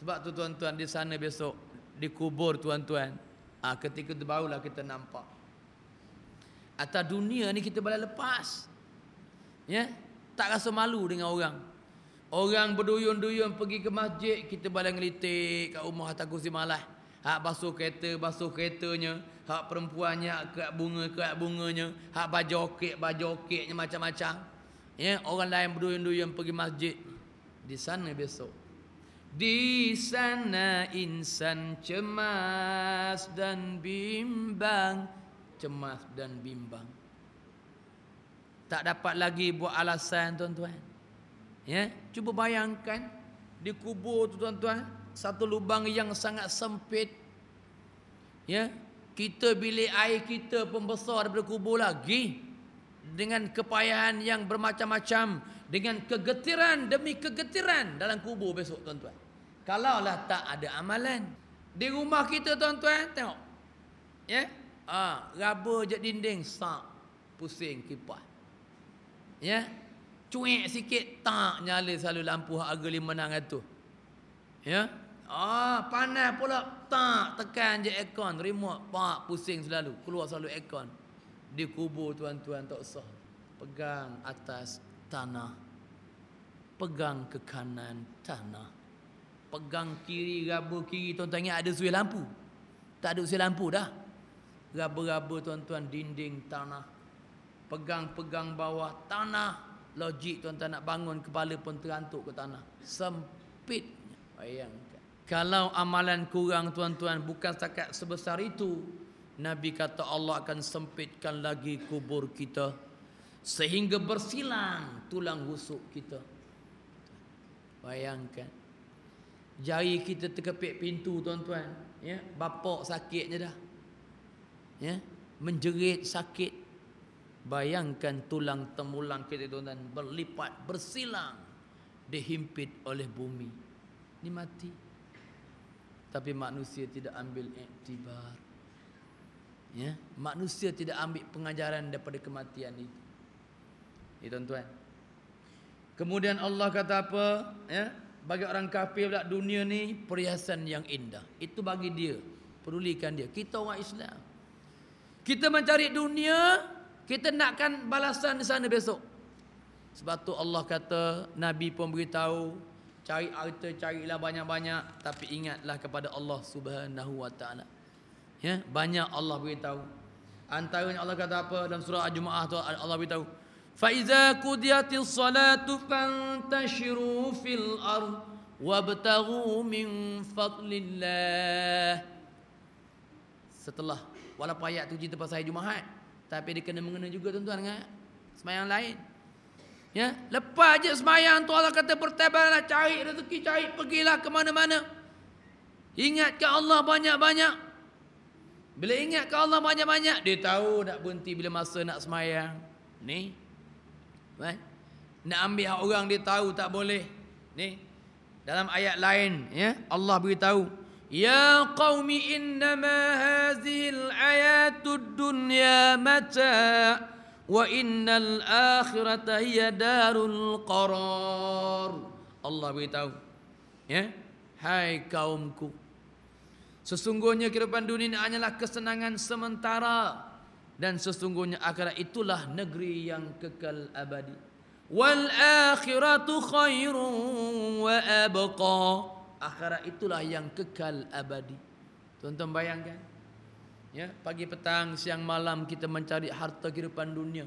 Sebab tu tuan-tuan di sana besok di kubur tuan-tuan. Ah ketika tu barulah kita nampak. Atas dunia ni kita boleh lepas. Ya? Tak rasa malu dengan orang. Orang berduyun-duyun pergi ke masjid, kita boleh ngelitik kat rumah atas kursi malas. Hak basuh kereta, basuh keretanya. Hak perempuannya, kerat bunga, kerat bunganya. Hak baju okeknya macam-macam. Ya, orang lain berduyun-duyun pergi masjid. Di sana besok. Di sana insan cemas dan bimbang. Cemas dan bimbang. Tak dapat lagi buat alasan tuan-tuan. Ya, cuba bayangkan di kubur tu tuan-tuan satu lubang yang sangat sempit. Ya, kita bilik air kita pun besar daripada kubur lagi. Dengan kepayahan yang bermacam-macam. Dengan kegetiran demi kegetiran dalam kubur besok tuan-tuan. Kalaulah tak ada amalan. Di rumah kita tuan-tuan, tengok. Ya, ah, raba je dinding, sak, pusing kipas. Ya, cuik sikit, tak nyala selalu lampu harga lima enam ratus. Ya, Ah, panas pula. Tak, tekan je aircon, remote, pak pusing selalu. Keluar selalu aircon. Di kubur tuan-tuan tak usah. Pegang atas tanah. Pegang ke kanan tanah. Pegang kiri, raba kiri tuan-tuan ingat ada suai lampu. Tak ada suai lampu dah. Raba-raba tuan-tuan dinding tanah. Pegang-pegang bawah tanah. Logik tuan-tuan nak bangun kepala pun terantuk ke tanah. Sempit. Bayangkan. Kalau amalan kurang tuan-tuan bukan setakat sebesar itu, Nabi kata Allah akan sempitkan lagi kubur kita sehingga bersilang tulang rusuk kita. Bayangkan. Jari kita terkepit pintu tuan-tuan, ya, bapak sakitnya dah. Ya, menjerit sakit. Bayangkan tulang temulang kita tuan-tuan berlipat, bersilang dihimpit oleh bumi. Ini mati. Tapi manusia tidak ambil iktibar. Ya, manusia tidak ambil pengajaran daripada kematian itu. Ya tuan-tuan. Kemudian Allah kata apa? Ya, bagi orang kafir pula dunia ni perhiasan yang indah. Itu bagi dia. Pedulikan dia. Kita orang Islam. Kita mencari dunia, kita nakkan balasan di sana besok. Sebab tu Allah kata, Nabi pun beritahu, Cari harta, carilah banyak-banyak tapi ingatlah kepada Allah Subhanahu wa taala. Ya, banyak Allah beritahu. Antaranya Allah kata apa dalam surah Al-Jumuah tu Allah beritahu, "Fa iza qudiyatis salatu fantashiru fil ard wabtaghu min fadlillah." Setelah walaupun ayat tu cerita pasal Jumaat, tapi dia kena mengena juga tuan-tuan dengan sembahyang lain. Ya, lepas je semayang tu Allah kata bertabarlah cari rezeki, cari pergilah ke mana-mana. Ingat ke Allah banyak-banyak. Bila ingat ke Allah banyak-banyak, dia tahu nak berhenti bila masa nak semayang. Ni. Kan? Nak ambil hak orang dia tahu tak boleh. Ni. Dalam ayat lain, ya, Allah beritahu, "Ya qaumi innama hazil ayatud dunya mata'." wa innal akhirata hiya darul qarar Allah beritahu ya hai kaumku sesungguhnya kehidupan dunia ini hanyalah kesenangan sementara dan sesungguhnya akhirat itulah negeri yang kekal abadi wal akhiratu khairun wa abqa akhirat itulah yang kekal abadi tuan-tuan bayangkan Ya, pagi petang siang malam kita mencari harta kehidupan dunia.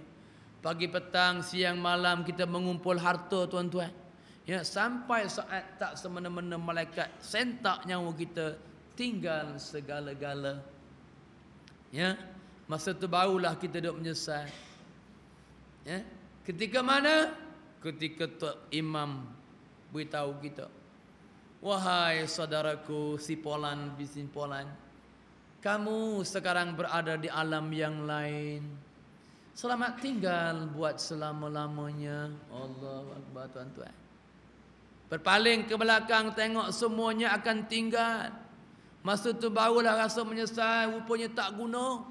Pagi petang siang malam kita mengumpul harta tuan-tuan. Ya, sampai saat tak semena-mena malaikat sentak nyawa kita tinggal segala-gala. Ya, masa tu barulah kita duk menyesal. Ya, ketika mana? Ketika Tok Imam beritahu kita. Wahai saudaraku si Polan bisin Polan, kamu sekarang berada di alam yang lain. Selamat tinggal buat selama-lamanya. Allah Akbar tuan-tuan. Berpaling ke belakang tengok semuanya akan tinggal. Masa tu barulah rasa menyesal. Rupanya tak guna.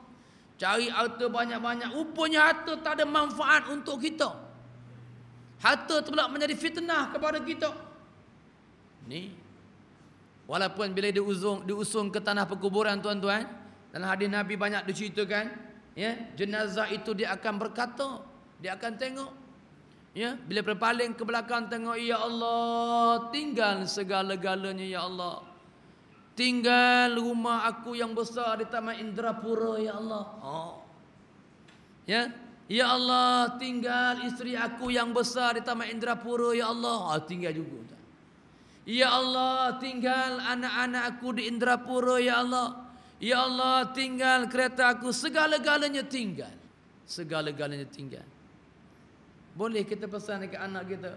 Cari harta banyak-banyak. Rupanya harta tak ada manfaat untuk kita. Harta tu pula menjadi fitnah kepada kita. Ni. Walaupun bila diusung diusung ke tanah perkuburan tuan-tuan, dalam hadis Nabi banyak diceritakan, ya, jenazah itu dia akan berkata, dia akan tengok Ya, bila berpaling ke belakang tengok ya Allah, tinggal segala-galanya ya Allah. Tinggal rumah aku yang besar di Taman Indrapura ya Allah. Oh. Ya. Ya Allah, tinggal isteri aku yang besar di Taman Indrapura ya Allah. Ah, tinggal juga. Ya Allah, tinggal anak-anak aku di Indrapura ya Allah. Ya Allah, tinggal kereta aku segala-galanya tinggal. Segala-galanya tinggal. Boleh kita pesan dekat anak kita.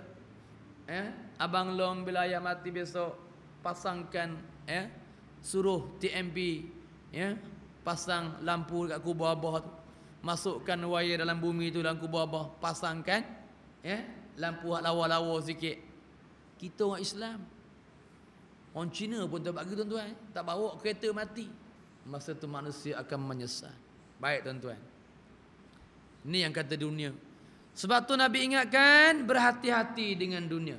Eh, abang long bila ayah mati besok pasangkan eh suruh TMP ya pasang lampu dekat kubur abah tu. Masukkan wayar dalam bumi tu dalam kubur abah, pasangkan ya lampu hak lawa-lawa sikit. Kita orang Islam. Orang Cina pun tak bagi tuan-tuan, tak bawa kereta mati. Masa tu manusia akan menyesal. Baik tuan-tuan. Ini yang kata dunia. Sebab tu Nabi ingatkan berhati-hati dengan dunia.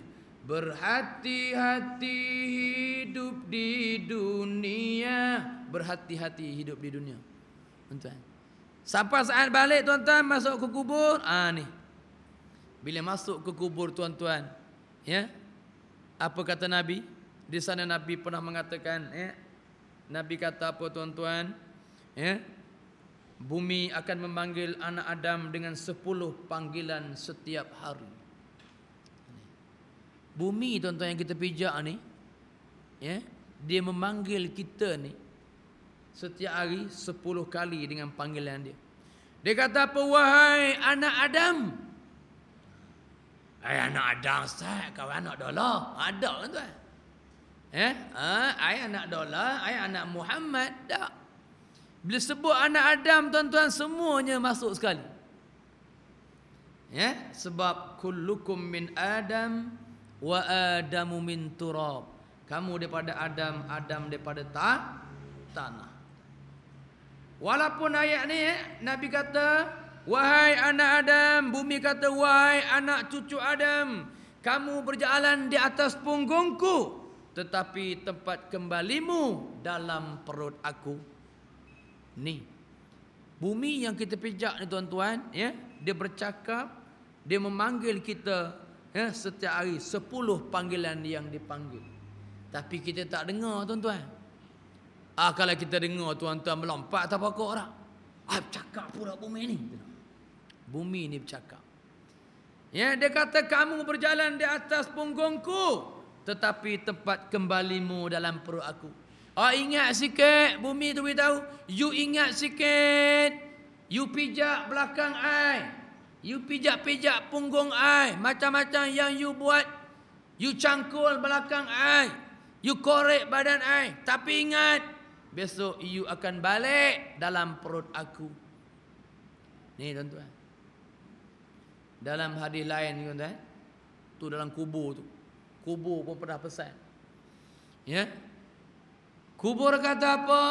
Berhati-hati hidup di dunia. Berhati-hati hidup di dunia. Tuan-tuan. Sampai saat balik tuan-tuan masuk ke kubur. Ah ni. Bila masuk ke kubur tuan-tuan. Ya. Apa kata Nabi? Di sana Nabi pernah mengatakan. Ya. Nabi kata apa tuan-tuan? Ya. Bumi akan memanggil anak Adam dengan sepuluh panggilan setiap hari. Bumi tuan-tuan yang kita pijak ni, ya, dia memanggil kita ni setiap hari sepuluh kali dengan panggilan dia. Dia kata apa wahai anak Adam? Hai anak Adam Ustaz, kau anak dola. Ada kan tuan? Eh, ha, ai anak dola, ai anak Muhammad. Tak. Bila sebut anak Adam tuan-tuan semuanya masuk sekali. Ya, sebab kullukum min Adam wa Adamu min turab. Kamu daripada Adam, Adam daripada ta tanah. Walaupun ayat ni eh, Nabi kata, wahai anak Adam, bumi kata wahai anak cucu Adam, kamu berjalan di atas punggungku, tetapi tempat kembalimu dalam perut aku ni. Bumi yang kita pijak ni tuan-tuan, ya, dia bercakap, dia memanggil kita ya setiap hari sepuluh panggilan yang dipanggil. Tapi kita tak dengar tuan-tuan. Ah kalau kita dengar tuan-tuan melompat apa kau orang. Ah cakap pula bumi ni. Bumi ni bercakap. Ya, dia kata kamu berjalan di atas punggungku tetapi tempat kembalimu dalam perut aku. Oh ingat sikit bumi tu beritahu. You ingat sikit. You pijak belakang ai. You pijak-pijak punggung ai. Macam-macam yang you buat. You cangkul belakang ai. You korek badan ai. Tapi ingat. Besok you akan balik dalam perut aku. Ni tuan-tuan. Dalam hadis lain tuan-tuan. Tu dalam kubur tu. Kubur pun pernah pesan. Ya. Kubur kata apa?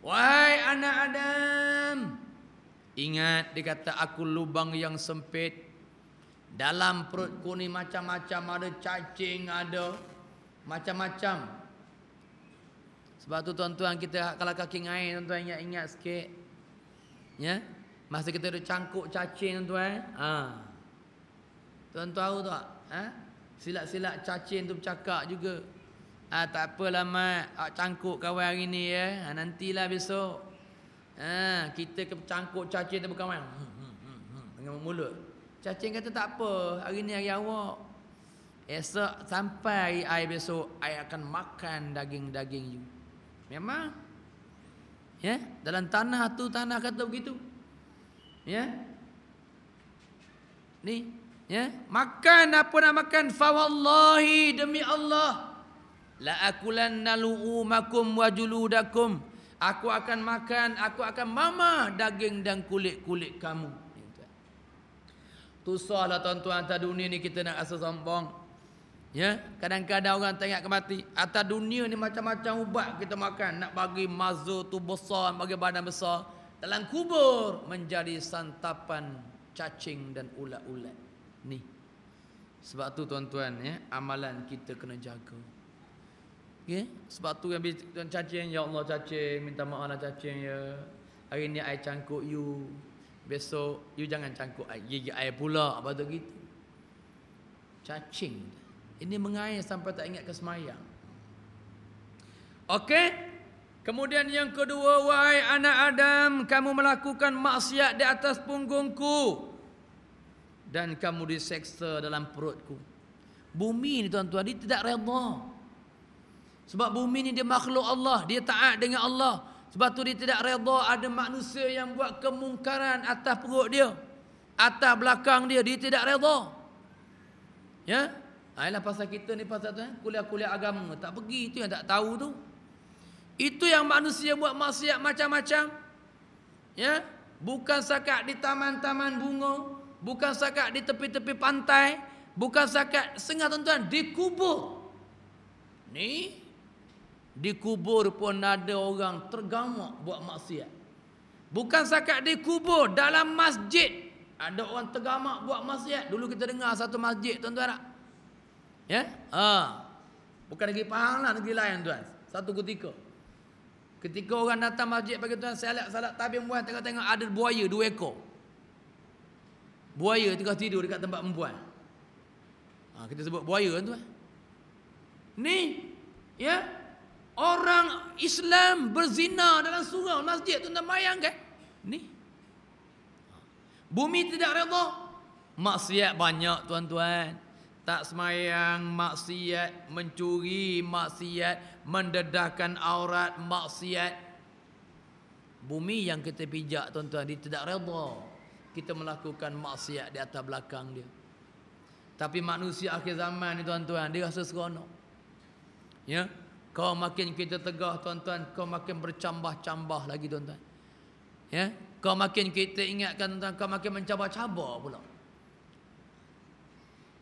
Wahai anak Adam. Ingat dia kata aku lubang yang sempit. Dalam perutku ni macam-macam ada cacing ada. Macam-macam. Sebab tu tuan-tuan kita kalau kaki ngain tuan-tuan ingat-ingat sikit. Ya. Masa kita ada cangkuk cacing tuan-tuan. Ha. Tuan tahu tak? Ha? Silat-silat cacing tu bercakap juga. Ah tak apalah mak, ah, cangkuk kawan hari ni ya. Ah, nantilah besok. Ah kita ke cangkuk cacing tu berkawan. Hmm, hmm, hmm, hmm, dengan mulut. Cacing kata tak apa, hari ni hari awak. Esok sampai hari besok, ai akan makan daging-daging you. Memang ya, dalam tanah tu tanah kata begitu. Ya. Ni, ya, makan apa nak makan fa wallahi demi Allah la akulanna lu'umakum wa juludakum aku akan makan aku akan mamah daging dan kulit-kulit kamu. Tu lah tuan-tuan atas dunia ni kita nak rasa sombong. Ya kadang-kadang orang tengok kemati atas dunia ni macam-macam ubat kita makan. Nak bagi mazur tu besar bagi badan besar dalam kubur menjadi santapan cacing dan ulat-ulat ni. Sebab tu tuan-tuan ya amalan kita kena jaga Okay? Sebab tu yang tuan cacing, Ya Allah cacing, minta maaf lah cacing ya. Hari ni I cangkuk you. Besok you jangan cangkuk I. Gigi I pula. Apa tu gitu. Cacing. Ini mengair sampai tak ingat ke semayang. Okey. Kemudian yang kedua, wahai anak Adam, kamu melakukan maksiat di atas punggungku dan kamu diseksa dalam perutku. Bumi ni tuan-tuan, dia tidak redha. Sebab bumi ni dia makhluk Allah, dia taat dengan Allah. Sebab tu dia tidak redha ada manusia yang buat kemungkaran atas perut dia. Atas belakang dia, dia tidak redha. Ya? Ayolah pasal kita ni pasal tu eh? kuliah-kuliah agama tak pergi itu yang tak tahu tu. Itu yang manusia buat maksiat macam-macam. Ya? Bukan sakat di taman-taman bunga, bukan sakat di tepi-tepi pantai, bukan sakat sengah tuan-tuan di kubur. Ni di kubur pun ada orang tergamak buat maksiat. Bukan sakat di kubur, dalam masjid ada orang tergamak buat maksiat. Dulu kita dengar satu masjid tuan-tuan tak? Ya? Ha. Bukan negeri Pahang lah, negeri lain tuan. Satu ketika. Ketika orang datang masjid bagi tuan salat salat tabim buat tengok-tengok ada buaya dua ekor. Buaya tengah tidur dekat tempat perempuan. Ha, kita sebut buaya tuan. Ni ya Orang Islam berzina dalam surau masjid tuan-tuan bayangkan. Ni. Bumi tidak redha. Maksiat banyak tuan-tuan. Tak semayang, maksiat, mencuri, maksiat, mendedahkan aurat, maksiat. Bumi yang kita pijak tuan-tuan, dia tidak redha. Kita melakukan maksiat di atas belakang dia. Tapi manusia akhir zaman ni tuan-tuan, dia rasa seronok. Ya, kau makin kita tegah tuan-tuan, kau makin bercambah-cambah lagi tuan-tuan. Ya, kau makin kita ingatkan tuan-tuan, kau makin mencabar-cabar pula.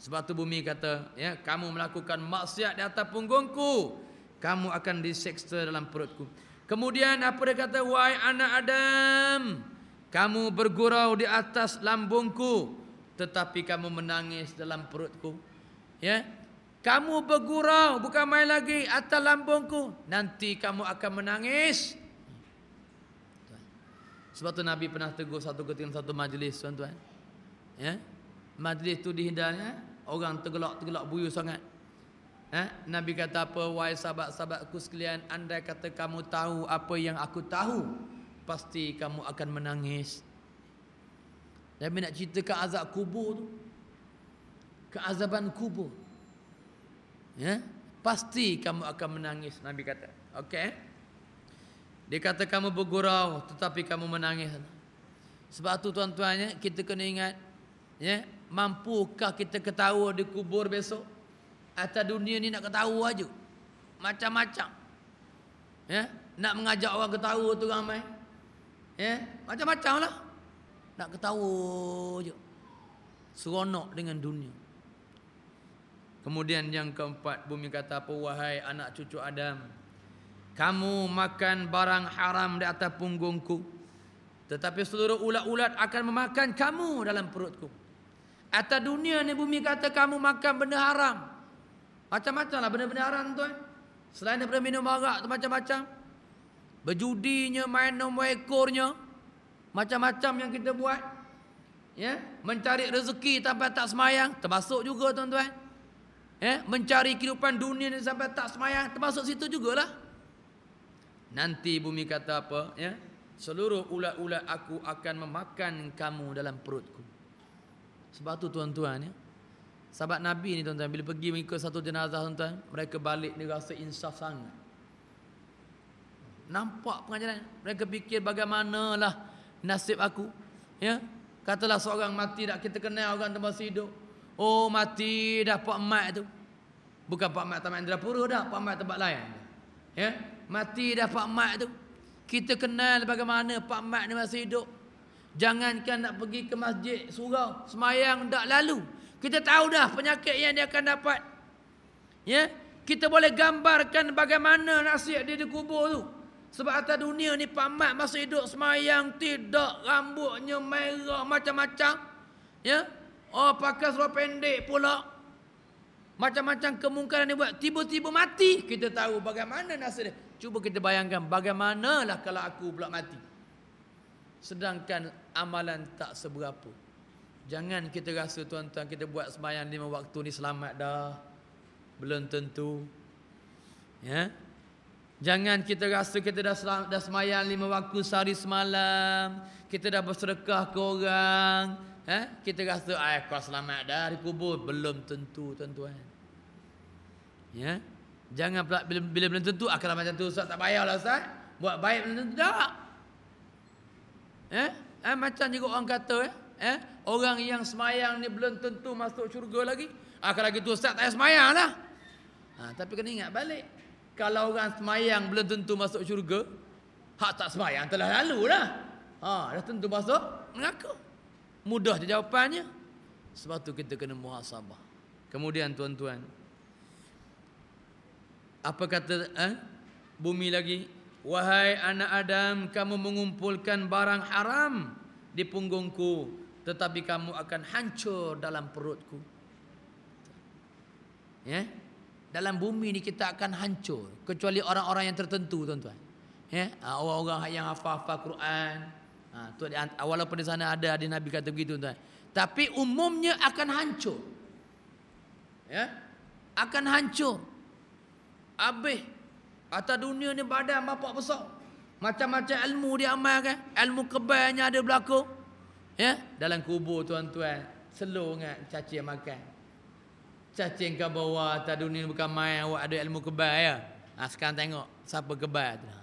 Sebab tu bumi kata, ya, kamu melakukan maksiat di atas punggungku, kamu akan diseksa dalam perutku. Kemudian apa dia kata, wahai anak Adam, kamu bergurau di atas lambungku, tetapi kamu menangis dalam perutku. Ya, kamu bergurau bukan main lagi atas lambungku. Nanti kamu akan menangis. Sebab tu Nabi pernah tegur satu ketika satu majlis tuan-tuan. Ya. Majlis tu dihindarnya orang tergelak-tergelak buyu sangat. Ha? Nabi kata apa wahai sahabat-sahabatku sekalian anda kata kamu tahu apa yang aku tahu pasti kamu akan menangis. Nabi nak cerita ke azab kubur tu. Keazaban kubur. Ya? Pasti kamu akan menangis Nabi kata. Okey. Dia kata kamu bergurau tetapi kamu menangis. Sebab tu tuan-tuannya kita kena ingat ya, mampukah kita ketawa di kubur besok? Atau dunia ni nak ketawa aja. Macam-macam. Ya, nak mengajak orang ketawa tu ramai. Ya, macam-macam lah. Nak ketawa je. Seronok dengan dunia. Kemudian yang keempat bumi kata apa wahai anak cucu Adam kamu makan barang haram di atas punggungku tetapi seluruh ulat-ulat akan memakan kamu dalam perutku. Atas dunia ni bumi kata kamu makan benda haram. Macam-macam lah benda-benda haram tuan. Selain daripada minum arak tu macam-macam. Berjudinya, main nombor ekornya. Macam-macam yang kita buat. Ya, Mencari rezeki tanpa tak semayang. Termasuk juga tuan-tuan ya, mencari kehidupan dunia ni sampai tak semayang termasuk situ jugalah. Nanti bumi kata apa ya? Seluruh ulat-ulat aku akan memakan kamu dalam perutku. Sebab tu tuan-tuan ya? Sahabat nabi ni tuan-tuan bila pergi mengikut satu jenazah tuan-tuan mereka balik dia rasa insaf sangat. Nampak pengajaran. Mereka fikir bagaimanakah nasib aku ya? Katalah seorang mati tak kita kenal orang masih hidup Oh mati dah Pak Mat tu. Bukan Pak Mat Taman Indrapura dah, Pak Mat tempat lain. Ya, mati dah Pak Mat tu. Kita kenal bagaimana Pak Mat ni masih hidup. Jangankan nak pergi ke masjid surau, semayang tak lalu. Kita tahu dah penyakit yang dia akan dapat. Ya, kita boleh gambarkan bagaimana nasib dia di kubur tu. Sebab atas dunia ni Pak Mat masih hidup semayang tidak rambutnya merah macam-macam. Ya, Oh pakai seluar pendek pula. Macam-macam kemungkaran dia buat. Tiba-tiba mati. Kita tahu bagaimana nasib dia. Cuba kita bayangkan bagaimanalah kalau aku pula mati. Sedangkan amalan tak seberapa. Jangan kita rasa tuan-tuan kita buat sembahyang lima waktu ni selamat dah. Belum tentu. Ya. Jangan kita rasa kita dah dah sembahyang lima waktu sehari semalam. Kita dah bersedekah ke orang. Eh? Kita rasa ah kau selamat dah di kubur. Belum tentu tuan-tuan. Ya. Jangan pula bila, bila belum tentu ah kalau macam tu ustaz tak payahlah ustaz. Buat baik belum tentu tak. Eh? eh macam juga orang kata eh, eh orang yang semayang ni belum tentu masuk syurga lagi. Ah kalau gitu ustaz tak payah semayang lah. Ha, tapi kena ingat balik. Kalau orang semayang belum tentu masuk syurga, hak tak semayang telah lalu dah. Ha, dah tentu masuk neraka. Mudah jawapannya. Sebab tu kita kena muhasabah. Kemudian tuan-tuan, apa kata eh? bumi lagi? Wahai anak Adam, kamu mengumpulkan barang haram di punggungku, tetapi kamu akan hancur dalam perutku. Ya? Dalam bumi ni kita akan hancur kecuali orang-orang yang tertentu, tuan-tuan. Ya, ah, orang-orang yang hafal-hafal Quran. Ha, tu walaupun di sana ada ada Nabi kata begitu, tuan. Tapi umumnya akan hancur. Ya? Akan hancur. Habis. Atas dunia ni badan bapak besar. Macam-macam ilmu dia amalkan. Ilmu kebaiknya ada berlaku. Ya? Dalam kubur tuan-tuan. Slow ingat caci yang makan. Cacing ke bawah atas dunia bukan main. Awak ada ilmu kebaik ya? Ha, sekarang tengok. Siapa kebaik tu.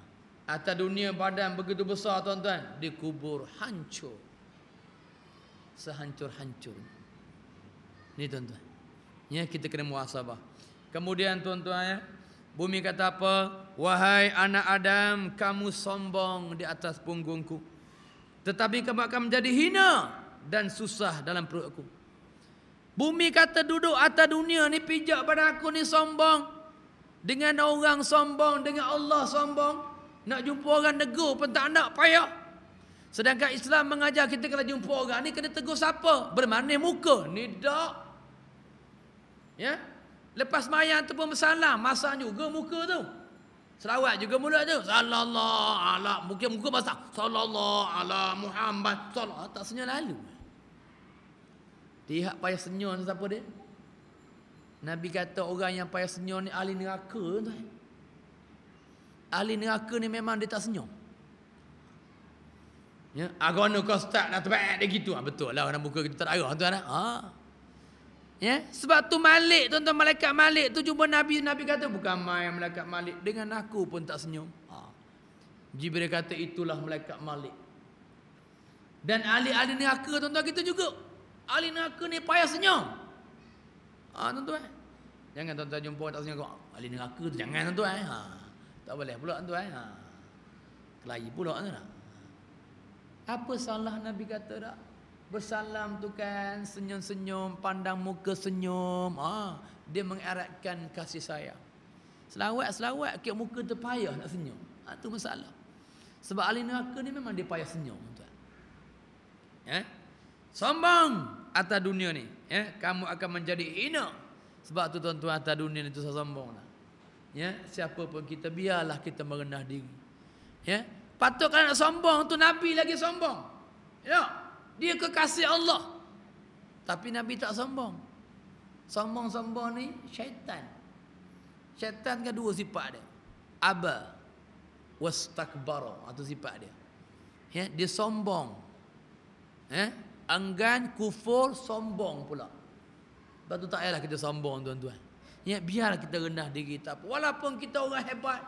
Atas dunia badan begitu besar tuan-tuan. Di kubur hancur. Sehancur-hancur. Ni tuan-tuan. Ya, kita kena muasabah. Kemudian tuan-tuan ya. Bumi kata apa? Wahai anak Adam, kamu sombong di atas punggungku. Tetapi kamu akan menjadi hina dan susah dalam perutku. Bumi kata duduk atas dunia ni pijak pada aku ni sombong. Dengan orang sombong, dengan Allah sombong. Nak jumpa orang negur pun tak nak payah. Sedangkan Islam mengajar kita kalau jumpa orang ni kena tegur siapa? Bermanis muka. Ni tak. Ya? Lepas mayang tu pun bersalam, masak juga muka tu. Selawat juga mulut tu. Sallallahu ala mungkin muka basah. Sallallahu ala Muhammad. Sallallahu tak senyum lalu. Dia payah senyum siapa dia? Nabi kata orang yang payah senyum ni ahli neraka tu. Ahli neraka ni memang dia tak senyum. Ya, agama kau start dah terbaik dia gitu. Ha, betul lah orang buka kita tak arah tuan. Ha. Ya, sebab tu Malik tuan-tuan malaikat Malik tu jumpa Nabi Nabi kata bukan main malaikat Malik dengan aku pun tak senyum. Ha. Jibril kata itulah malaikat Malik. Dan ahli-ahli neraka tuan-tuan kita juga. Ahli neraka ni payah senyum. Ha tuan-tuan. Jangan tuan-tuan jumpa tak senyum kau. Ahli neraka tu jangan tuan-tuan. Ha. Tak boleh pula tuan-tuan. Ha. Kelahi pula tuan-tuan. Apa salah Nabi kata tak? Bersalam tu kan senyum-senyum, pandang muka senyum. Ah, dia mengeratkan kasih sayang. Selawat-selawat ke muka terpayah nak senyum. Ah tu masalah. Sebab ahli neraka ni memang dia payah senyum tuan. Ya. Sombong atas dunia ni, ya. Kamu akan menjadi hina. Sebab tu tuan-tuan atas dunia ni tu sombong lah. Ya, siapa pun kita biarlah kita merendah diri. Ya. Patut kalau nak sombong tu Nabi lagi sombong. Ya. Dia kekasih Allah. Tapi Nabi tak sombong. Sombong-sombong ni syaitan. Syaitan kan dua sifat dia. Aba wastakbara atau sifat dia. Ya, dia sombong. Eh, enggan kufur sombong pula. Sebab tu tak payahlah kita sombong tuan-tuan. Ya, biar kita rendah diri kita. Walaupun kita orang hebat.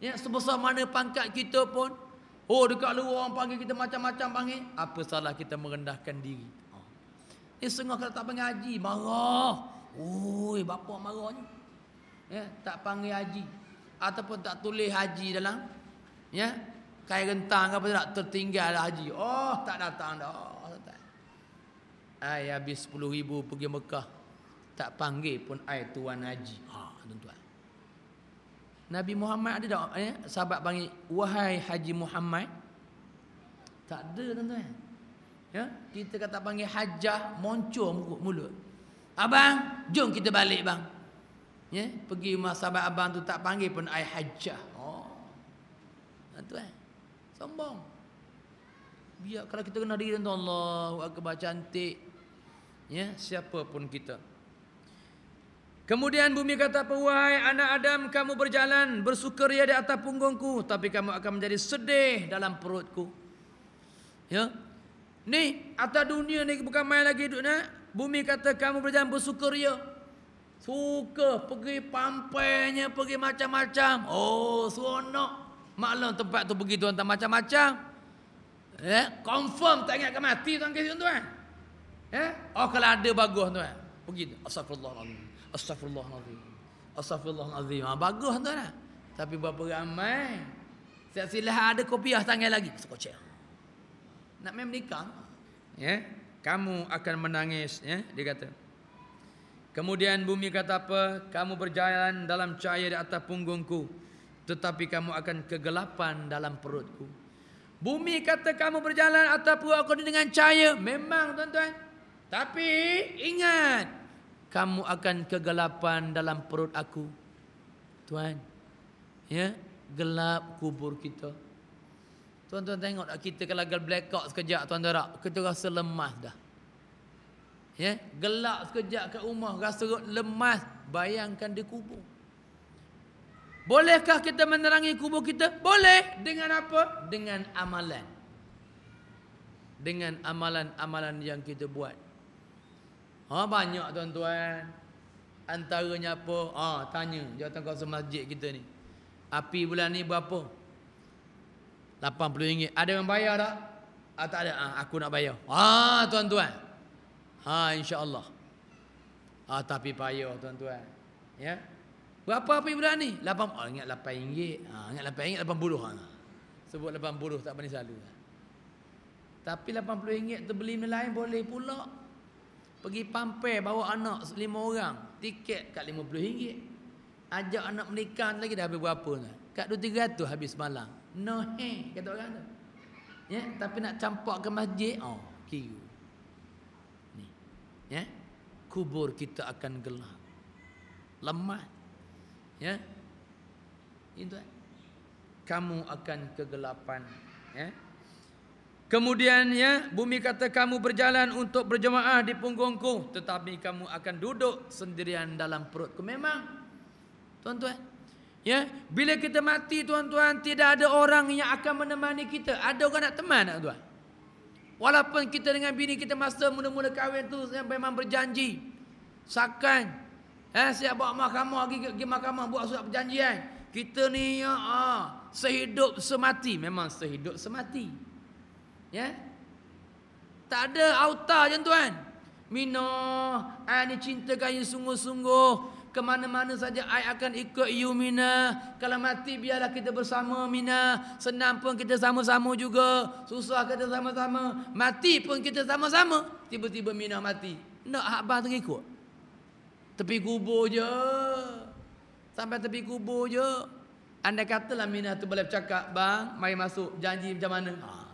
Ya, sebesar mana pangkat kita pun Oh dekat luar orang panggil kita macam-macam panggil. Apa salah kita merendahkan diri? Oh. Ini setengah kalau tak panggil haji, marah. Oi, bapa marahnya. Ya, tak panggil haji. Ataupun tak tulis haji dalam. Ya, kain rentang apa tak tertinggal haji. Oh, tak datang dah. Oh, tak. Ai habis 10 ribu pergi Mekah. Tak panggil pun ai tuan haji. Ha, tuan-tuan. Nabi Muhammad ada tak eh? sahabat panggil wahai Haji Muhammad? Tak ada tuan-tuan. Ya, kita kata panggil hajah moncor mulut. Abang, jom kita balik bang. Ya, pergi rumah sahabat abang tu tak panggil pun ai hajjah. Oh. Tuan. Sombong. Biar kalau kita kena diri tuan Allah, akbar cantik. Ya, siapa pun kita. Kemudian bumi kata? Wahai anak Adam, kamu berjalan bersukaria di atas punggungku. Tapi kamu akan menjadi sedih dalam perutku. Ya. Ni, atas dunia ni bukan main lagi duduk Bumi kata kamu berjalan bersukaria. Suka pergi pampainya, pergi macam-macam. Oh, seronok. Maklum tempat tu pergi tuan-tuan macam-macam. Ya, confirm tak ingat mati tuan-tuan. tuan. Ya? Oh, kalau ada bagus tuan. Pergi. Astagfirullahaladzim. Astagfirullahaladzim. Astagfirullahaladzim. Ha, bagus tuan lah. Tapi berapa ramai. Siap silah ada kopiah tangan lagi. Sekocek. Nak main menikah. Ya. Kamu akan menangis. Ya. Dia kata. Kemudian bumi kata apa? Kamu berjalan dalam cahaya di atas punggungku. Tetapi kamu akan kegelapan dalam perutku. Bumi kata kamu berjalan atas perutku dengan cahaya. Memang tuan-tuan. Tapi ingat kamu akan kegelapan dalam perut aku. Tuan. Ya, gelap kubur kita. Tuan-tuan tengok tak kita kalau gagal blackout sekejap tuan-tuan kita rasa lemas dah. Ya, gelap sekejap kat rumah rasa lemas, bayangkan di kubur. Bolehkah kita menerangi kubur kita? Boleh. Dengan apa? Dengan amalan. Dengan amalan-amalan yang kita buat. Ha banyak tuan-tuan. Antaranya apa? Ha tanya jawatan kuasa masjid kita ni. Api bulan ni berapa? RM80. Ada yang bayar tak? Ah tak ada. Ah aku nak bayar. Ha tuan-tuan. Ha insya-Allah. Ah tapi payah tuan-tuan. Ya. Berapa api bulan ni? 8 oh, ingat RM8. Ha ingat RM8 80 ha. Sebut 80 tak boleh selalu. Tapi RM80 tu beli lain boleh pula. Pergi pampai bawa anak lima orang. Tiket kat lima puluh ringgit. Ajak anak menikah lagi dah habis berapa ni? Kat dua tiga ratus habis malam. No he, kata orang tu. Ya, tapi nak campak ke masjid, oh, kira. Ni. Ya. Kubur kita akan gelap. Lemah. Ya. Itu. Kamu akan kegelapan, ya. Kemudian ya, bumi kata kamu berjalan untuk berjemaah di punggungku, tetapi kamu akan duduk sendirian dalam perutku. Memang, tuan-tuan, ya, bila kita mati, tuan-tuan, tidak ada orang yang akan menemani kita. Ada orang nak teman, tak, tuan? Walaupun kita dengan bini kita masa mula-mula kahwin tu memang berjanji, sakan, eh, siap bawa mahkamah pergi, pergi mahkamah buat surat perjanjian. Kita ni ya, ah, sehidup semati, memang sehidup semati. Ya. Tak ada auta je tuan. Mina, ai ni cinta kayu sungguh-sungguh. Ke mana-mana saja ai akan ikut you Mina. Kalau mati biarlah kita bersama Mina. Senang pun kita sama-sama juga. Susah kita sama-sama. Mati pun kita sama-sama. Tiba-tiba Mina mati. Nak hak abang terikut. Tepi kubur je. Sampai tepi kubur je. Anda katalah Mina tu boleh bercakap, bang, mari masuk janji macam mana? Ha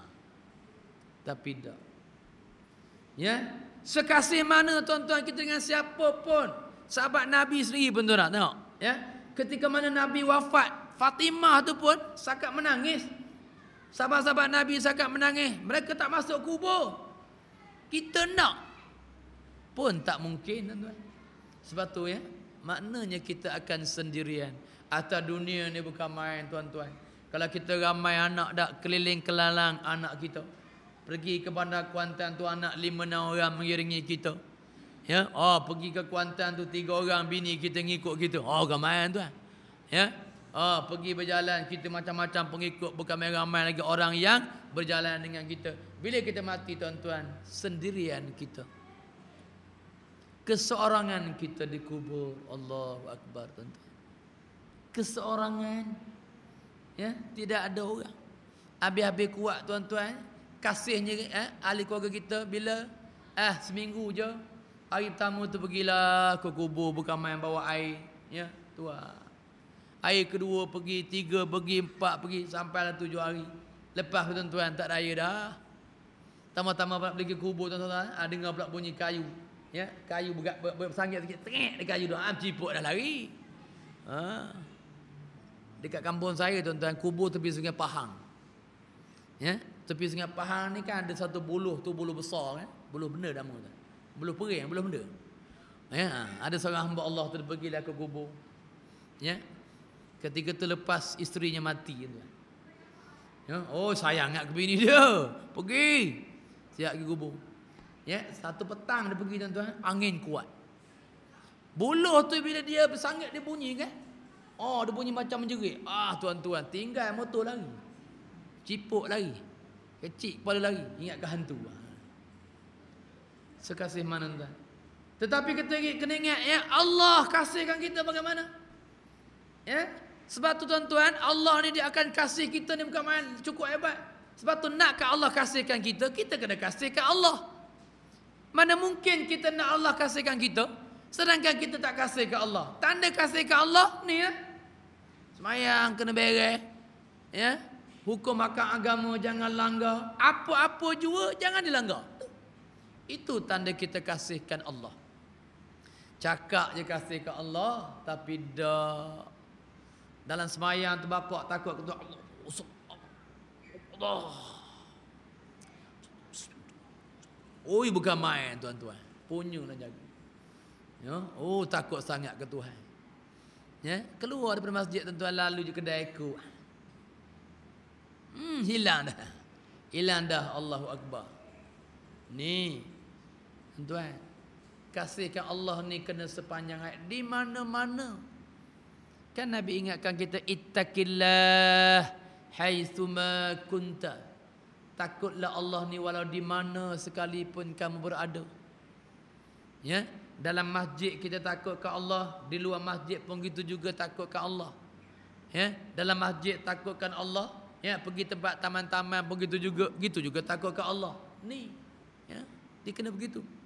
tapi tak. Ya, sekasih mana tuan-tuan kita dengan siapa pun. Sahabat Nabi sendiri pun tuan tengok. Ya, ketika mana Nabi wafat, Fatimah tu pun sakat menangis. Sahabat-sahabat Nabi sakat menangis. Mereka tak masuk kubur. Kita nak pun tak mungkin tuan-tuan. Sebab tu ya, maknanya kita akan sendirian. Atas dunia ni bukan main tuan-tuan. Kalau kita ramai anak dak keliling kelalang anak kita. Pergi ke bandar Kuantan tu anak lima enam orang mengiringi kita. Ya, oh pergi ke Kuantan tu tiga orang bini kita ngikut kita. Oh ramai tu. Ya. Oh pergi berjalan kita macam-macam pengikut bukan ramai lagi orang yang berjalan dengan kita. Bila kita mati tuan-tuan, sendirian kita. Keseorangan kita dikubur. Allahu akbar tuan-tuan. Keseorangan. Ya, tidak ada orang. Habis-habis kuat tuan-tuan, kasihnya eh, ahli keluarga kita bila eh seminggu je hari pertama tu pergilah ke kubur bukan main bawa air ya tu lah. air kedua pergi tiga pergi empat pergi sampai lah tujuh hari lepas tuan-tuan tak air dah tama-tama pula pergi kubur tuan-tuan ah, dengar pula bunyi kayu ya kayu bersanggit sikit tengik dekat kayu dah am cipuk dah lari Ha. Dekat kampung saya tuan-tuan kubur tepi sungai Pahang. Ya, tepi sungai Pahang ni kan ada satu buluh tu buluh besar kan. Buluh benda nama tu. Buluh pering, buluh benda. Ya, ada seorang hamba Allah tu pergilah ke kubur. Ya. Ketika tu lepas isterinya mati tuan. Ya, oh sayang nak ke bini dia. Pergi. Siap pergi kubur. Ya, satu petang dia pergi tuan-tuan, angin kuat. Buluh tu bila dia bersangat dia bunyi kan? Oh, dia bunyi macam menjerit. Ah, tuan-tuan, tinggal motor lagi. Cipuk lagi. Kecil kepala lagi. Ingat ke hantu. Sekasih mana tuan? Tetapi kita kena ingat ya, Allah kasihkan kita bagaimana? Ya? Sebab tu tuan-tuan, Allah ni dia akan kasih kita ni bukan main cukup hebat. Sebab tu nak ke Allah kasihkan kita, kita kena kasihkan Allah. Mana mungkin kita nak Allah kasihkan kita, sedangkan kita tak kasih ke Allah. Tanda kasih ke Allah ni ya. Semayang kena beres. Ya. Hukum makan agama jangan langgar. Apa-apa jua jangan dilanggar. Itu tanda kita kasihkan Allah. Cakap je kasih ke Allah tapi dah dalam semayang tu bapak takut ketua Allah. Allah. Oi bukan main tuan-tuan. Punya nak jaga. Ya, oh takut sangat ke Tuhan. Ya, keluar daripada masjid tuan-tuan lalu je kedai aku. Hmm, hilang dah. Hilang dah Allahu Akbar. Ni. Tuan-tuan. Kasihkan Allah ni kena sepanjang hayat. Di mana-mana. Kan Nabi ingatkan kita. Ittaqillah. Haythuma kunta. Takutlah Allah ni walau di mana sekalipun kamu berada. Ya. Dalam masjid kita takut ke Allah. Di luar masjid pun gitu juga takut ke Allah. Ya. Dalam masjid takutkan Allah. Ya, pergi tempat taman-taman begitu juga, gitu juga takut ke Allah. Ni, ya, dia kena begitu.